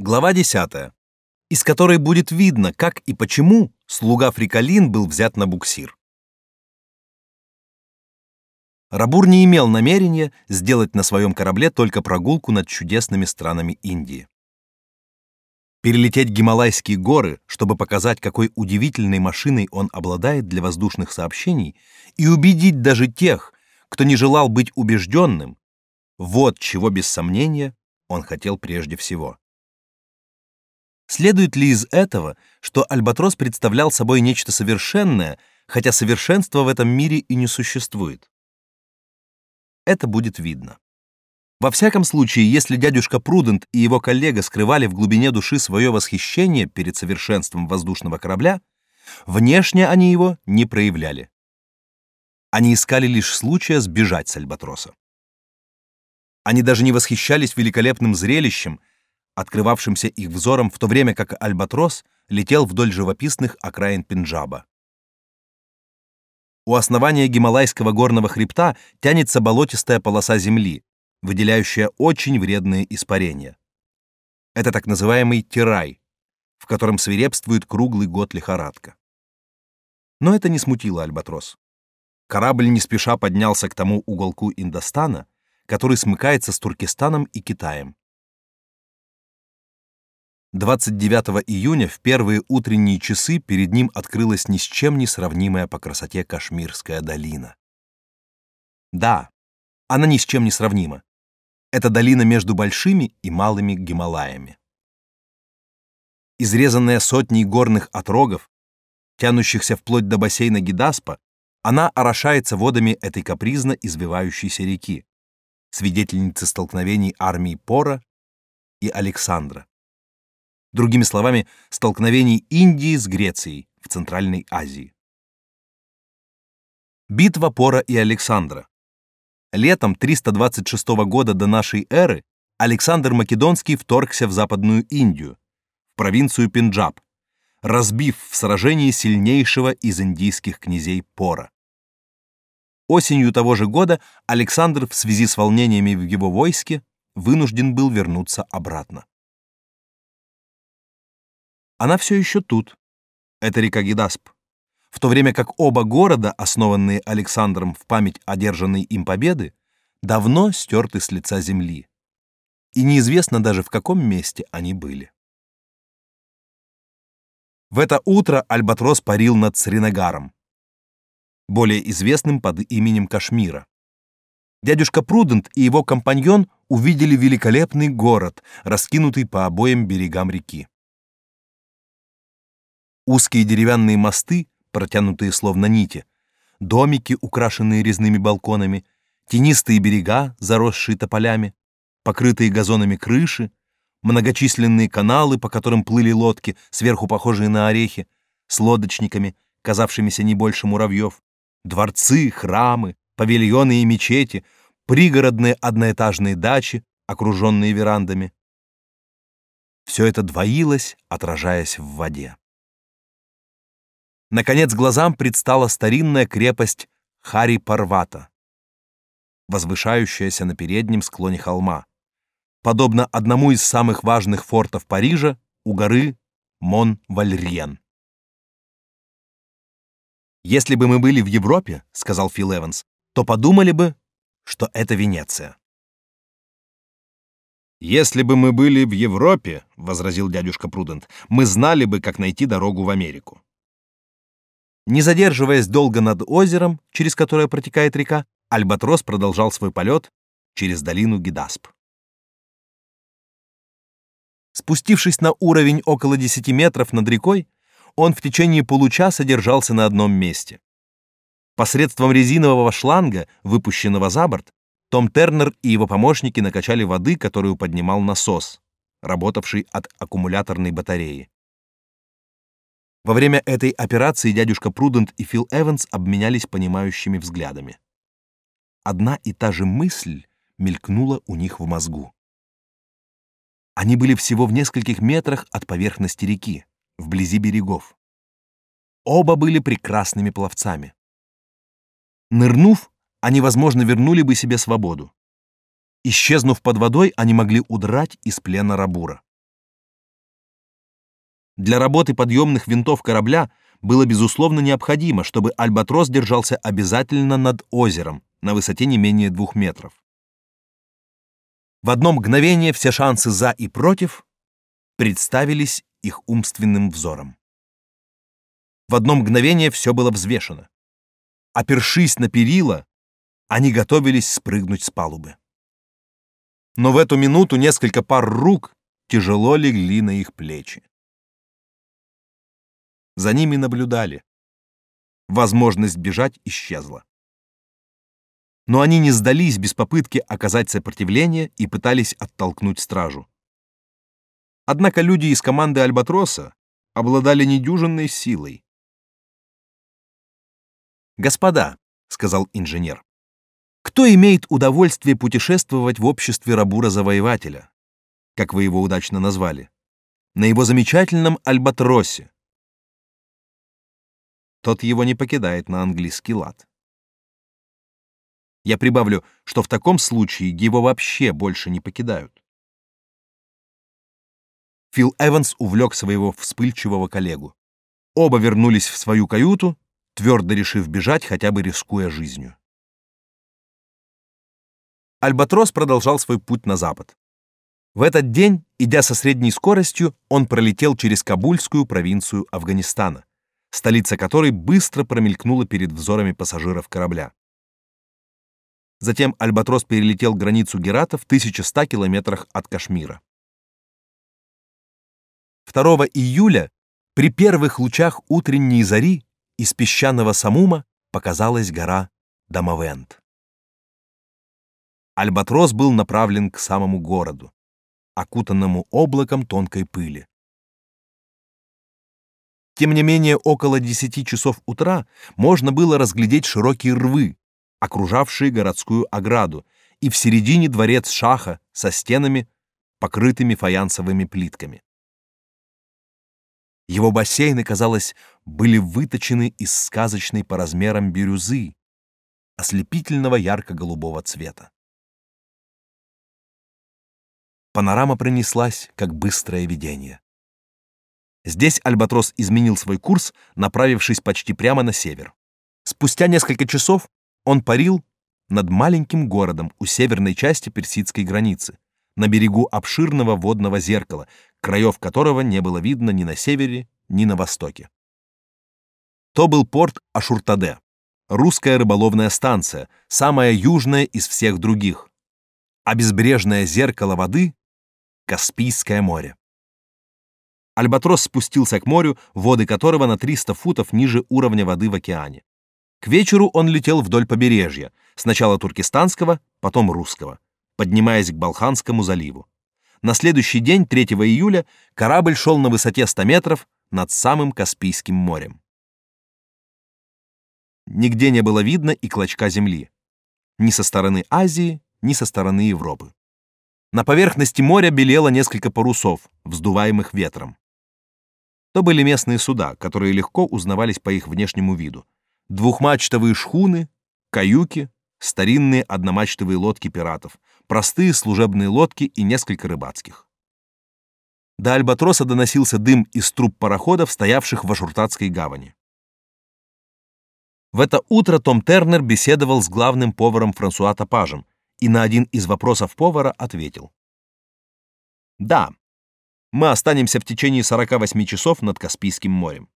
Глава 10, из которой будет видно, как и почему слуга Фрикалин был взят на буксир. Рабур не имел намерения сделать на своем корабле только прогулку над чудесными странами Индии. Перелететь Гималайские горы, чтобы показать, какой удивительной машиной он обладает для воздушных сообщений, и убедить даже тех, кто не желал быть убежденным, вот чего без сомнения он хотел прежде всего. Следует ли из этого, что альбатрос представлял собой нечто совершенное, хотя совершенства в этом мире и не существует? Это будет видно. Во всяком случае, если дядюшка Прудент и его коллега скрывали в глубине души свое восхищение перед совершенством воздушного корабля, внешне они его не проявляли. Они искали лишь случая сбежать с альбатроса. Они даже не восхищались великолепным зрелищем, открывавшимся их взором в то время как альбатрос летел вдоль живописных окраин Пенджаба. У основания Гималайского горного хребта тянется болотистая полоса земли, выделяющая очень вредные испарения. Это так называемый тирай, в котором свирепствует круглый год лихорадка. Но это не смутило альбатрос. Корабль не спеша поднялся к тому уголку Индостана, который смыкается с Туркестаном и Китаем. 29 июня в первые утренние часы перед ним открылась ни с чем не сравнимая по красоте Кашмирская долина. Да, она ни с чем не сравнима. Это долина между большими и малыми Гималаями. Изрезанная сотней горных отрогов, тянущихся вплоть до бассейна Гидаспа, она орошается водами этой капризно извивающейся реки, свидетельницы столкновений армии Пора и Александра другими словами, столкновений Индии с Грецией в Центральной Азии. Битва Пора и Александра. Летом 326 года до нашей эры Александр Македонский вторгся в Западную Индию, в провинцию Пенджаб, разбив в сражении сильнейшего из индийских князей Пора. Осенью того же года Александр в связи с волнениями в его войске вынужден был вернуться обратно. Она все еще тут. Это река Гидасп. В то время как оба города, основанные Александром в память одержанной им победы, давно стерты с лица земли. И неизвестно даже, в каком месте они были. В это утро Альбатрос парил над Сринагаром, более известным под именем Кашмира. Дядюшка Прудент и его компаньон увидели великолепный город, раскинутый по обоим берегам реки. Узкие деревянные мосты, протянутые словно нити, домики, украшенные резными балконами, тенистые берега, заросшие тополями, покрытые газонами крыши, многочисленные каналы, по которым плыли лодки, сверху похожие на орехи, с лодочниками, казавшимися не больше муравьев, дворцы, храмы, павильоны и мечети, пригородные одноэтажные дачи, окруженные верандами. Все это двоилось, отражаясь в воде. Наконец глазам предстала старинная крепость Хари-Парвата, возвышающаяся на переднем склоне холма, подобно одному из самых важных фортов Парижа у горы Мон-Вальриен. «Если бы мы были в Европе, — сказал Фил Эванс, — то подумали бы, что это Венеция». «Если бы мы были в Европе, — возразил дядюшка Прудент, — мы знали бы, как найти дорогу в Америку». Не задерживаясь долго над озером, через которое протекает река, Альбатрос продолжал свой полет через долину Гидасп. Спустившись на уровень около 10 метров над рекой, он в течение получаса держался на одном месте. Посредством резинового шланга, выпущенного за борт, Том Тернер и его помощники накачали воды, которую поднимал насос, работавший от аккумуляторной батареи. Во время этой операции дядюшка Прудент и Фил Эванс обменялись понимающими взглядами. Одна и та же мысль мелькнула у них в мозгу. Они были всего в нескольких метрах от поверхности реки, вблизи берегов. Оба были прекрасными пловцами. Нырнув, они, возможно, вернули бы себе свободу. Исчезнув под водой, они могли удрать из плена Рабура. Для работы подъемных винтов корабля было безусловно необходимо, чтобы Альбатрос держался обязательно над озером на высоте не менее двух метров. В одно мгновение все шансы за и против представились их умственным взором. В одно мгновение все было взвешено. Опершись на перила, они готовились спрыгнуть с палубы. Но в эту минуту несколько пар рук тяжело легли на их плечи. За ними наблюдали. Возможность бежать исчезла. Но они не сдались без попытки оказать сопротивление и пытались оттолкнуть стражу. Однако люди из команды Альбатроса обладали недюжинной силой. «Господа», — сказал инженер, — «кто имеет удовольствие путешествовать в обществе рабура-завоевателя, как вы его удачно назвали, на его замечательном Альбатросе, тот его не покидает на английский лад. Я прибавлю, что в таком случае его вообще больше не покидают. Фил Эванс увлек своего вспыльчивого коллегу. Оба вернулись в свою каюту, твердо решив бежать, хотя бы рискуя жизнью. Альбатрос продолжал свой путь на запад. В этот день, идя со средней скоростью, он пролетел через Кабульскую провинцию Афганистана столица которой быстро промелькнула перед взорами пассажиров корабля. Затем Альбатрос перелетел границу Герата в 1100 километрах от Кашмира. 2 июля при первых лучах утренней зари из песчаного Самума показалась гора Дамавент. Альбатрос был направлен к самому городу, окутанному облаком тонкой пыли. Тем не менее, около 10 часов утра можно было разглядеть широкие рвы, окружавшие городскую ограду, и в середине дворец шаха со стенами, покрытыми фаянсовыми плитками. Его бассейны, казалось, были выточены из сказочной по размерам бирюзы, ослепительного ярко-голубого цвета. Панорама пронеслась, как быстрое видение. Здесь Альбатрос изменил свой курс, направившись почти прямо на север. Спустя несколько часов он парил над маленьким городом у северной части персидской границы, на берегу обширного водного зеркала, краев которого не было видно ни на севере, ни на востоке. То был порт Ашуртаде, русская рыболовная станция, самая южная из всех других, а безбрежное зеркало воды — Каспийское море. Альбатрос спустился к морю, воды которого на 300 футов ниже уровня воды в океане. К вечеру он летел вдоль побережья, сначала туркестанского, потом русского, поднимаясь к Балханскому заливу. На следующий день, 3 июля, корабль шел на высоте 100 метров над самым Каспийским морем. Нигде не было видно и клочка земли. Ни со стороны Азии, ни со стороны Европы. На поверхности моря белело несколько парусов, вздуваемых ветром. То были местные суда, которые легко узнавались по их внешнему виду. Двухмачтовые шхуны, каюки, старинные одномачтовые лодки пиратов, простые служебные лодки и несколько рыбацких. До Альбатроса доносился дым из труб пароходов, стоявших в Ашуртатской гавани. В это утро Том Тернер беседовал с главным поваром Франсуа Топажем и на один из вопросов повара ответил. «Да, мы останемся в течение 48 часов над Каспийским морем.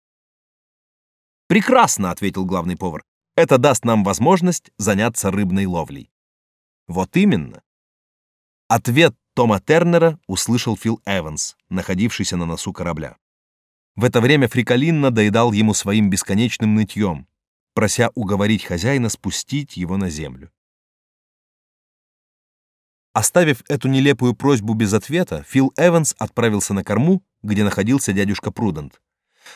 Прекрасно, ответил главный повар. Это даст нам возможность заняться рыбной ловлей. Вот именно. Ответ Тома Тернера услышал Фил Эванс, находившийся на носу корабля. В это время Фрикалин надоедал ему своим бесконечным нытьем, прося уговорить хозяина спустить его на землю. Оставив эту нелепую просьбу без ответа, Фил Эванс отправился на корму, где находился дядюшка Прудент.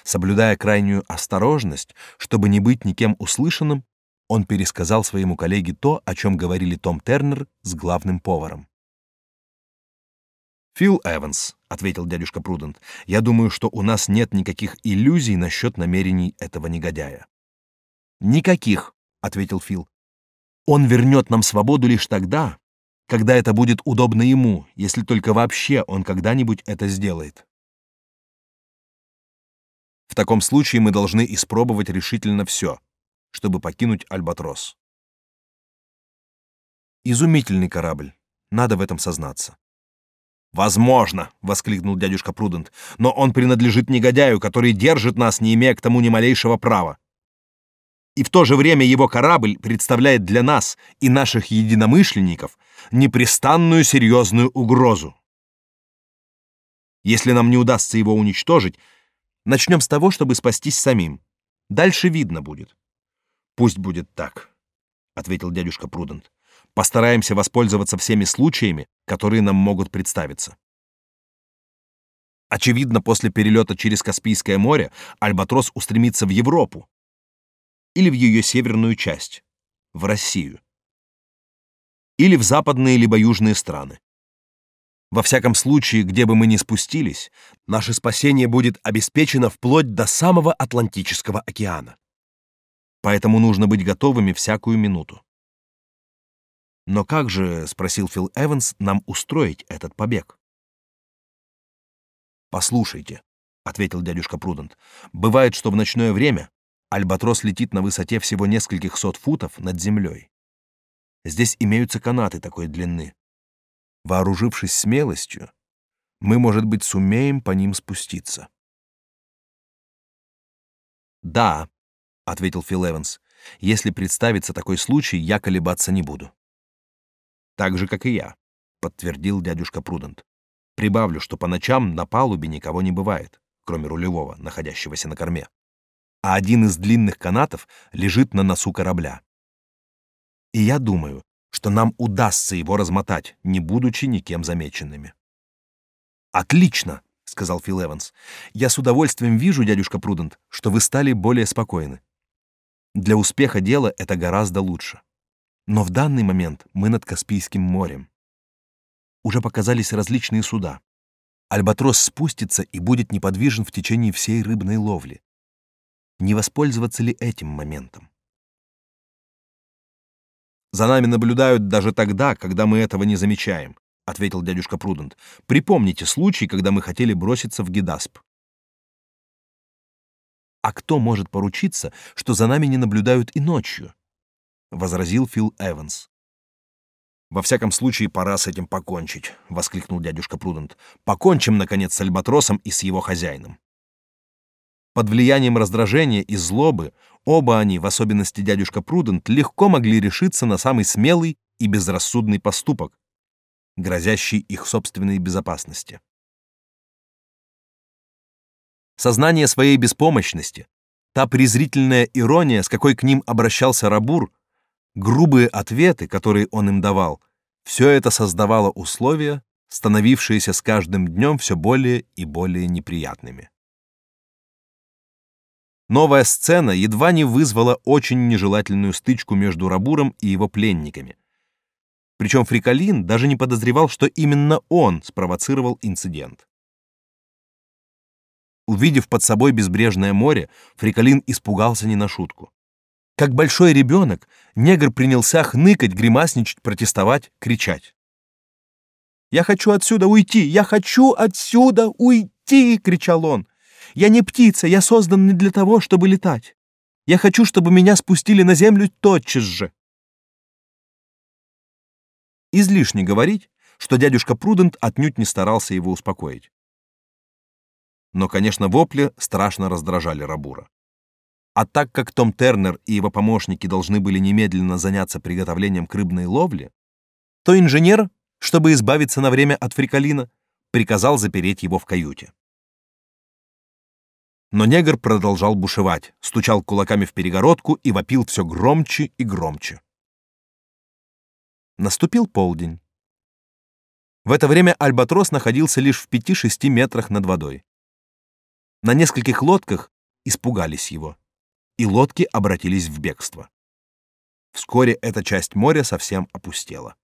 Соблюдая крайнюю осторожность, чтобы не быть никем услышанным, он пересказал своему коллеге то, о чем говорили Том Тернер с главным поваром. «Фил Эванс», — ответил дядюшка Прудент, — «я думаю, что у нас нет никаких иллюзий насчет намерений этого негодяя». «Никаких», — ответил Фил. «Он вернет нам свободу лишь тогда, когда это будет удобно ему, если только вообще он когда-нибудь это сделает. В таком случае мы должны испробовать решительно все, чтобы покинуть Альбатрос. Изумительный корабль. Надо в этом сознаться. «Возможно!» — воскликнул дядюшка Прудент. «Но он принадлежит негодяю, который держит нас, не имея к тому ни малейшего права. И в то же время его корабль представляет для нас и наших единомышленников непрестанную серьезную угрозу. Если нам не удастся его уничтожить, начнем с того, чтобы спастись самим. Дальше видно будет». «Пусть будет так», — ответил дядюшка Прудент. Постараемся воспользоваться всеми случаями, которые нам могут представиться. Очевидно, после перелета через Каспийское море Альбатрос устремится в Европу или в ее северную часть, в Россию, или в западные либо южные страны. Во всяком случае, где бы мы ни спустились, наше спасение будет обеспечено вплоть до самого Атлантического океана. Поэтому нужно быть готовыми всякую минуту. Но как же, спросил Фил Эванс, нам устроить этот побег? Послушайте, ответил дядюшка Прудент. Бывает, что в ночное время альбатрос летит на высоте всего нескольких сот футов над землей. Здесь имеются канаты такой длины. Вооружившись смелостью, мы, может быть, сумеем по ним спуститься. Да, ответил Фил Эванс. Если представится такой случай, я колебаться не буду. Так же, как и я, подтвердил дядюшка Прудент. Прибавлю, что по ночам на палубе никого не бывает, кроме рулевого, находящегося на корме. А один из длинных канатов лежит на носу корабля. И я думаю, что нам удастся его размотать, не будучи никем замеченными. Отлично, сказал Фил Эванс. Я с удовольствием вижу, дядюшка Прудент, что вы стали более спокойны. Для успеха дела это гораздо лучше. Но в данный момент мы над Каспийским морем. Уже показались различные суда. Альбатрос спустится и будет неподвижен в течение всей рыбной ловли. Не воспользоваться ли этим моментом? За нами наблюдают даже тогда, когда мы этого не замечаем, ответил дядюшка Прудент. Припомните случай, когда мы хотели броситься в Гидасп. А кто может поручиться, что за нами не наблюдают и ночью? возразил Фил Эванс. Во всяком случае, пора с этим покончить, воскликнул дядюшка Прудент. Покончим наконец с альбатросом и с его хозяином. Под влиянием раздражения и злобы оба они, в особенности дядюшка Прудент, легко могли решиться на самый смелый и безрассудный поступок, грозящий их собственной безопасности. Сознание своей беспомощности, та презрительная ирония, с какой к ним обращался Рабур, грубые ответы, которые он им давал, все это создавало условия, становившиеся с каждым днем все более и более неприятными. Новая сцена едва не вызвала очень нежелательную стычку между Рабуром и его пленниками. Причем Фрикалин даже не подозревал, что именно он спровоцировал инцидент. Увидев под собой безбрежное море, Фрикалин испугался не на шутку. Как большой ребенок, негр принялся хныкать, гримасничать, протестовать, кричать. «Я хочу отсюда уйти! Я хочу отсюда уйти!» — кричал он. «Я не птица, я создан не для того, чтобы летать. Я хочу, чтобы меня спустили на землю тотчас же». Излишне говорить, что дядюшка Прудент отнюдь не старался его успокоить. Но, конечно, вопли страшно раздражали Рабура. А так как Том Тернер и его помощники должны были немедленно заняться приготовлением к рыбной ловле, то инженер, чтобы избавиться на время от фриколина, приказал запереть его в каюте. Но негр продолжал бушевать, стучал кулаками в перегородку и вопил все громче и громче. Наступил полдень. В это время альбатрос находился лишь в пяти-шести метрах над водой. На нескольких лодках испугались его и лодки обратились в бегство. Вскоре эта часть моря совсем опустела.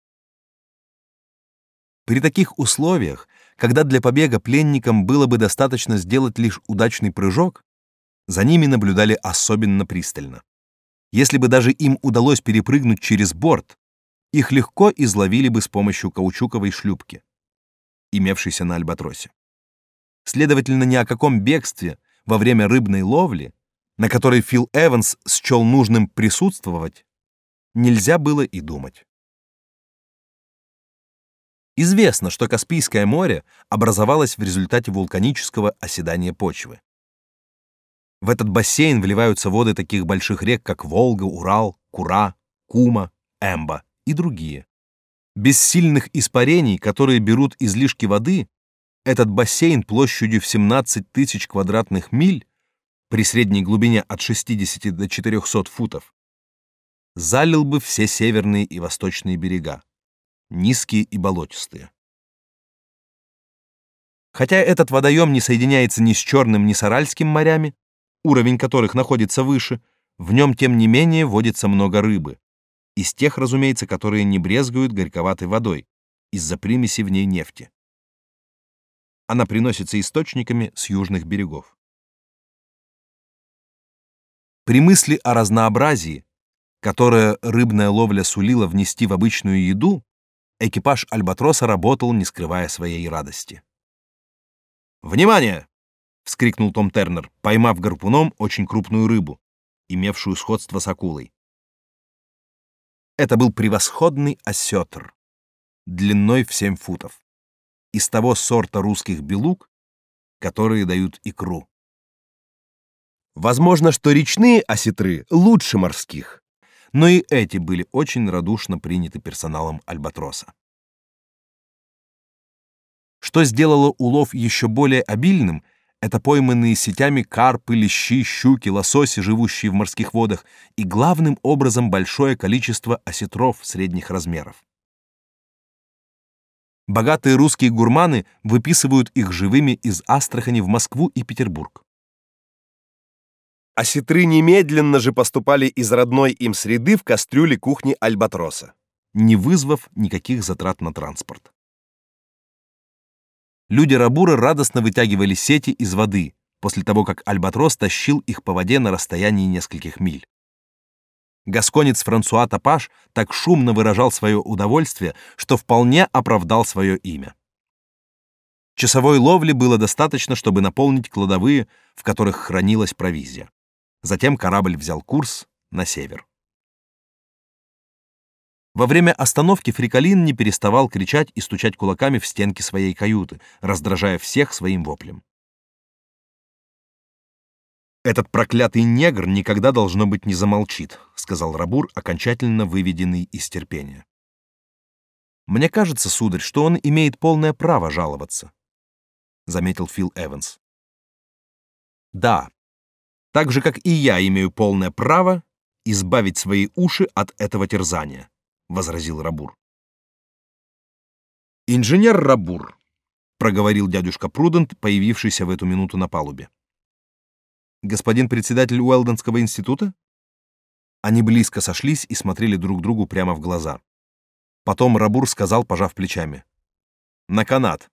При таких условиях, когда для побега пленникам было бы достаточно сделать лишь удачный прыжок, за ними наблюдали особенно пристально. Если бы даже им удалось перепрыгнуть через борт, их легко изловили бы с помощью каучуковой шлюпки, имевшейся на Альбатросе. Следовательно, ни о каком бегстве во время рыбной ловли, на которой Фил Эванс счел нужным присутствовать, нельзя было и думать. Известно, что Каспийское море образовалось в результате вулканического оседания почвы. В этот бассейн вливаются воды таких больших рек, как Волга, Урал, Кура, Кума, Эмба и другие. Без сильных испарений, которые берут излишки воды, этот бассейн площадью в 17 тысяч квадратных миль при средней глубине от 60 до 400 футов залил бы все северные и восточные берега, низкие и болотистые. Хотя этот водоем не соединяется ни с Черным, ни с Аральским морями, уровень которых находится выше, в нем, тем не менее, водится много рыбы. Из тех, разумеется, которые не брезгуют горьковатой водой, из-за примеси в ней нефти. Она приносится источниками с южных берегов. При мысли о разнообразии, которое рыбная ловля сулила внести в обычную еду, экипаж Альбатроса работал, не скрывая своей радости. «Внимание!» — вскрикнул Том Тернер, поймав гарпуном очень крупную рыбу, имевшую сходство с акулой. Это был превосходный осетр, длиной в семь футов, из того сорта русских белуг, которые дают икру. Возможно, что речные осетры лучше морских, но и эти были очень радушно приняты персоналом Альбатроса. Что сделало улов еще более обильным — это пойманные сетями карпы, лещи, щуки, лососи, живущие в морских водах, и главным образом большое количество осетров средних размеров. Богатые русские гурманы выписывают их живыми из Астрахани в Москву и Петербург. Осетры немедленно же поступали из родной им среды в кастрюли кухни Альбатроса, не вызвав никаких затрат на транспорт. Люди Рабура радостно вытягивали сети из воды после того, как Альбатрос тащил их по воде на расстоянии нескольких миль. Гасконец Франсуа Тапаш так шумно выражал свое удовольствие, что вполне оправдал свое имя. Часовой ловли было достаточно, чтобы наполнить кладовые, в которых хранилась провизия. Затем корабль взял курс на север. Во время остановки Фрикалин не переставал кричать и стучать кулаками в стенки своей каюты, раздражая всех своим воплем. Этот проклятый негр никогда должно быть не замолчит, сказал Рабур, окончательно выведенный из терпения. Мне кажется, сударь, что он имеет полное право жаловаться, заметил Фил Эванс. Да. Так же как и я имею полное право избавить свои уши от этого терзания возразил Рабур. Инженер Рабур, проговорил дядюшка Прудент, появившийся в эту минуту на палубе. Господин председатель Уэлденского института? Они близко сошлись и смотрели друг другу прямо в глаза. Потом Рабур сказал, пожав плечами: "На канат".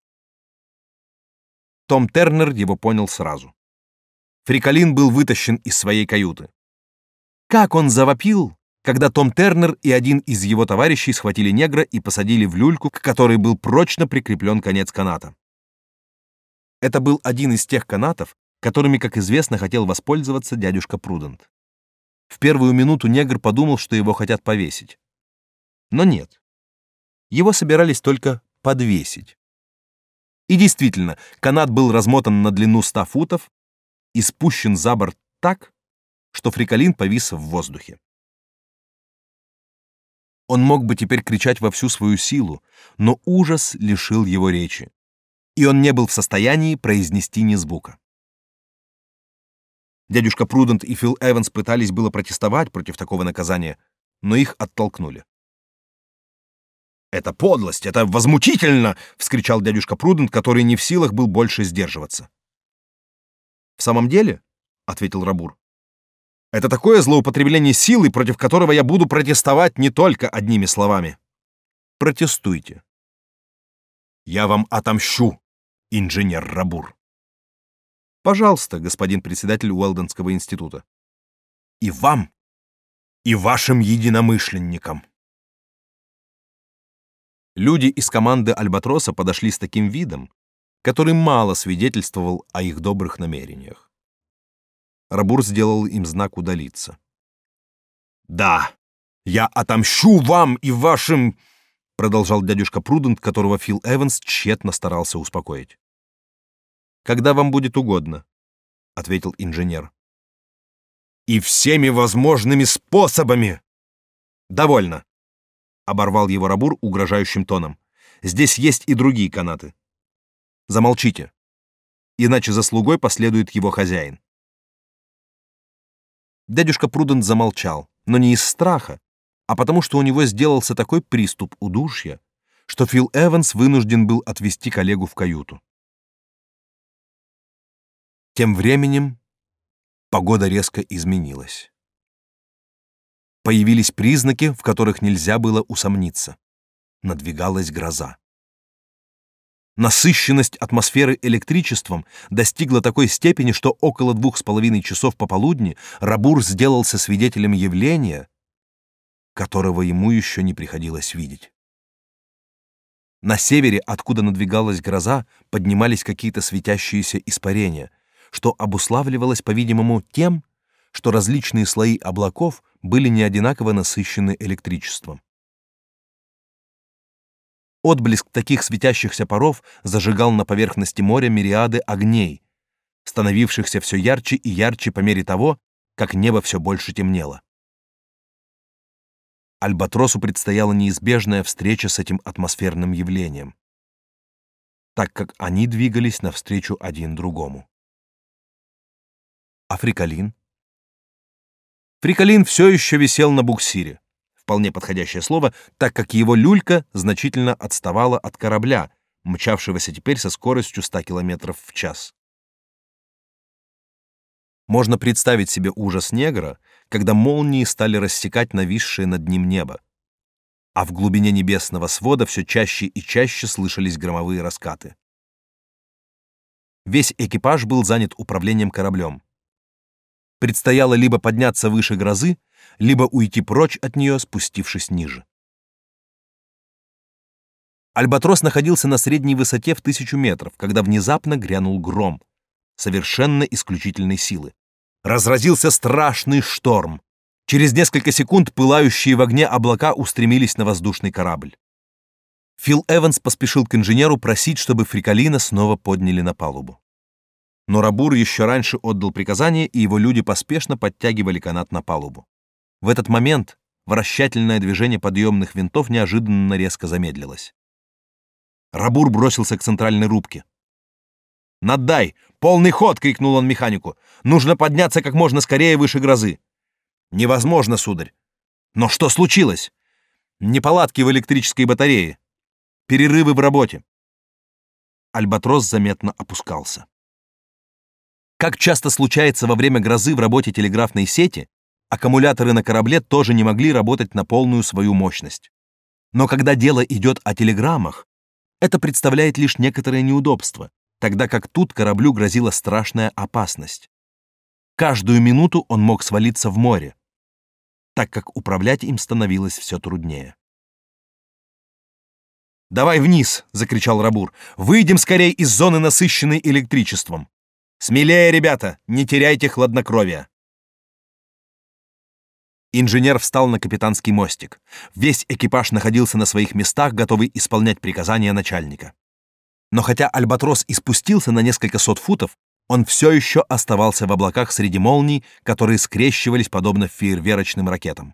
Том Тернер его понял сразу. Фрикалин был вытащен из своей каюты. Как он завопил, когда Том Тернер и один из его товарищей схватили негра и посадили в люльку, к которой был прочно прикреплен конец каната. Это был один из тех канатов, которыми, как известно, хотел воспользоваться дядюшка Прудент. В первую минуту негр подумал, что его хотят повесить. Но нет. Его собирались только подвесить. И действительно, канат был размотан на длину 100 футов и спущен за борт так, что фриколин повис в воздухе. Он мог бы теперь кричать во всю свою силу, но ужас лишил его речи, и он не был в состоянии произнести ни звука. Дядюшка Прудент и Фил Эванс пытались было протестовать против такого наказания, но их оттолкнули. «Это подлость! Это возмутительно!» — вскричал дядюшка Прудент, который не в силах был больше сдерживаться. «В самом деле?» — ответил Рабур. Это такое злоупотребление силой, против которого я буду протестовать не только одними словами. Протестуйте. Я вам отомщу, инженер Рабур. Пожалуйста, господин председатель Уэлденского института. И вам, и вашим единомышленникам. Люди из команды Альбатроса подошли с таким видом, который мало свидетельствовал о их добрых намерениях. Рабур сделал им знак удалиться. «Да, я отомщу вам и вашим...» продолжал дядюшка Прудент, которого Фил Эванс тщетно старался успокоить. «Когда вам будет угодно», — ответил инженер. «И всеми возможными способами!» «Довольно!» — оборвал его Рабур угрожающим тоном. «Здесь есть и другие канаты. Замолчите, иначе за слугой последует его хозяин». Дядюшка Прудент замолчал, но не из страха, а потому что у него сделался такой приступ удушья, что Фил Эванс вынужден был отвести коллегу в каюту. Тем временем погода резко изменилась. Появились признаки, в которых нельзя было усомниться. Надвигалась гроза. Насыщенность атмосферы электричеством достигла такой степени, что около двух с половиной часов пополудни Рабур сделался свидетелем явления, которого ему еще не приходилось видеть. На севере, откуда надвигалась гроза, поднимались какие-то светящиеся испарения, что обуславливалось, по-видимому, тем, что различные слои облаков были не одинаково насыщены электричеством. Отблеск таких светящихся паров зажигал на поверхности моря мириады огней, становившихся все ярче и ярче по мере того, как небо все больше темнело. Альбатросу предстояла неизбежная встреча с этим атмосферным явлением, так как они двигались навстречу один другому. А Фрикалин? Фрикалин все еще висел на буксире вполне подходящее слово, так как его люлька значительно отставала от корабля, мчавшегося теперь со скоростью 100 км в час. Можно представить себе ужас негра, когда молнии стали рассекать нависшее над ним небо, а в глубине небесного свода все чаще и чаще слышались громовые раскаты. Весь экипаж был занят управлением кораблем. Предстояло либо подняться выше грозы, либо уйти прочь от нее, спустившись ниже. Альбатрос находился на средней высоте в тысячу метров, когда внезапно грянул гром, совершенно исключительной силы. Разразился страшный шторм. Через несколько секунд пылающие в огне облака устремились на воздушный корабль. Фил Эванс поспешил к инженеру просить, чтобы Фрикалина снова подняли на палубу. Но Рабур еще раньше отдал приказание, и его люди поспешно подтягивали канат на палубу. В этот момент вращательное движение подъемных винтов неожиданно резко замедлилось. Рабур бросился к центральной рубке. «Надай! Полный ход!» — крикнул он механику. «Нужно подняться как можно скорее выше грозы!» «Невозможно, сударь!» «Но что случилось?» «Неполадки в электрической батарее. Перерывы в работе». Альбатрос заметно опускался. Как часто случается во время грозы в работе телеграфной сети, аккумуляторы на корабле тоже не могли работать на полную свою мощность. Но когда дело идет о телеграммах, это представляет лишь некоторое неудобство, тогда как тут кораблю грозила страшная опасность. Каждую минуту он мог свалиться в море, так как управлять им становилось все труднее. «Давай вниз!» — закричал Рабур. «Выйдем скорее из зоны, насыщенной электричеством! Смелее, ребята! Не теряйте хладнокровия!» Инженер встал на капитанский мостик. Весь экипаж находился на своих местах, готовый исполнять приказания начальника. Но хотя Альбатрос и спустился на несколько сот футов, он все еще оставался в облаках среди молний, которые скрещивались подобно фейерверочным ракетам.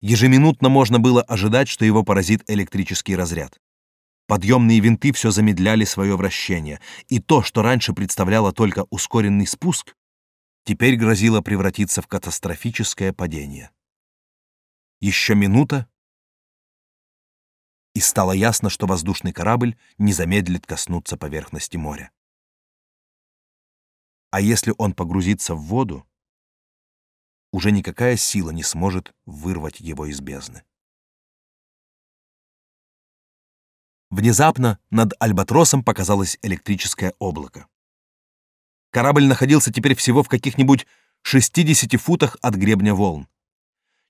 Ежеминутно можно было ожидать, что его поразит электрический разряд. Подъемные винты все замедляли свое вращение, и то, что раньше представляло только ускоренный спуск, теперь грозило превратиться в катастрофическое падение. Еще минута, и стало ясно, что воздушный корабль не замедлит коснуться поверхности моря. А если он погрузится в воду, уже никакая сила не сможет вырвать его из бездны. Внезапно над Альбатросом показалось электрическое облако. Корабль находился теперь всего в каких-нибудь 60 футах от гребня волн.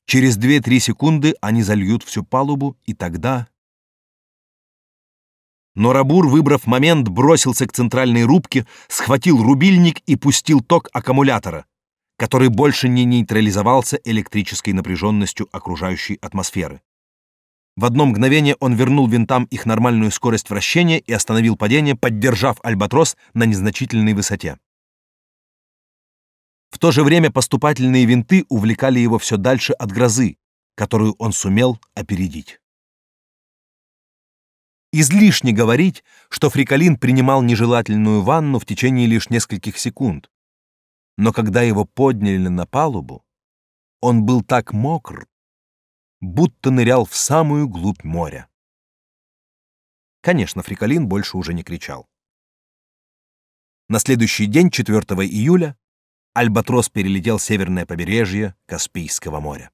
Через 2-3 секунды они зальют всю палубу, и тогда... Но Рабур, выбрав момент, бросился к центральной рубке, схватил рубильник и пустил ток аккумулятора, который больше не нейтрализовался электрической напряженностью окружающей атмосферы. В одно мгновение он вернул винтам их нормальную скорость вращения и остановил падение, поддержав альбатрос на незначительной высоте. В то же время поступательные винты увлекали его все дальше от грозы, которую он сумел опередить. Излишне говорить, что Фрикалин принимал нежелательную ванну в течение лишь нескольких секунд. Но когда его подняли на палубу, он был так мокр, будто нырял в самую глубь моря. Конечно, Фрикалин больше уже не кричал. На следующий день, 4 июля, Альбатрос перелетел северное побережье Каспийского моря.